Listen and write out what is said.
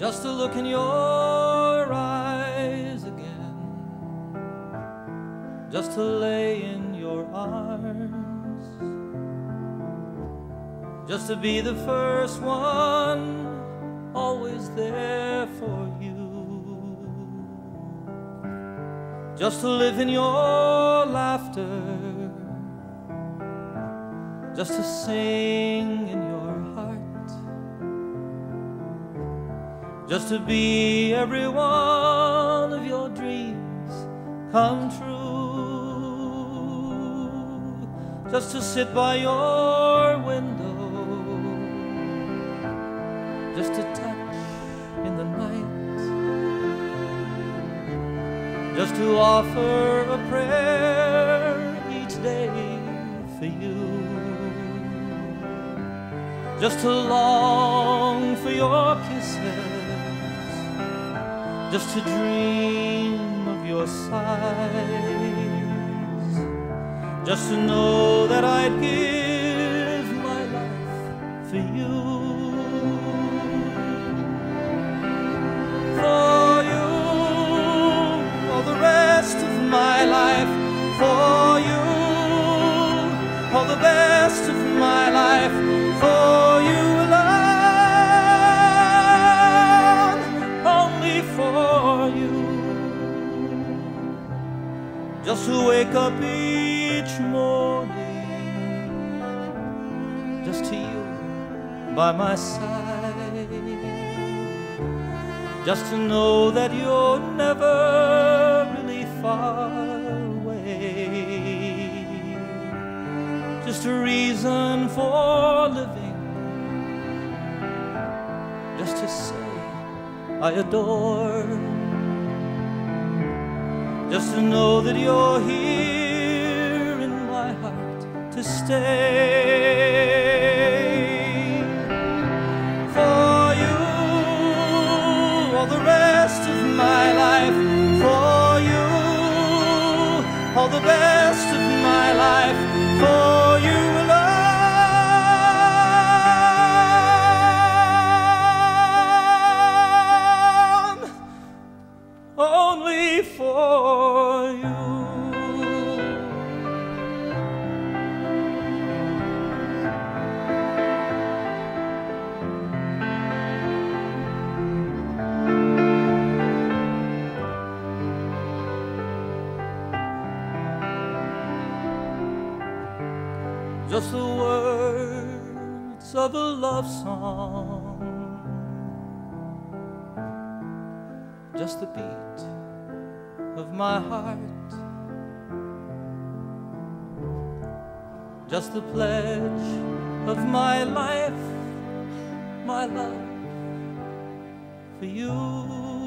just to look in your eyes again, just to lay in your arms, just to be the first one, always there for you, just to live in your laughter, just to sing in your just to be every one of your dreams come true, just to sit by your window, just to touch in the night, just to offer a prayer each day for you. Just to long for your kisses just to dream of your sighs, just to know that I'd give my life for you. For you, all the rest of my life, for you, all the best of just to wake up each morning just to you by my side. Just to know that you're never really far away. Just a reason for living. Just to say I adore just to know that you're here in my heart to stay. For you, all the rest of my life, for you, all the best For you. Just the words of a love song, just the beat of my heart, just the pledge of my life, my love for you.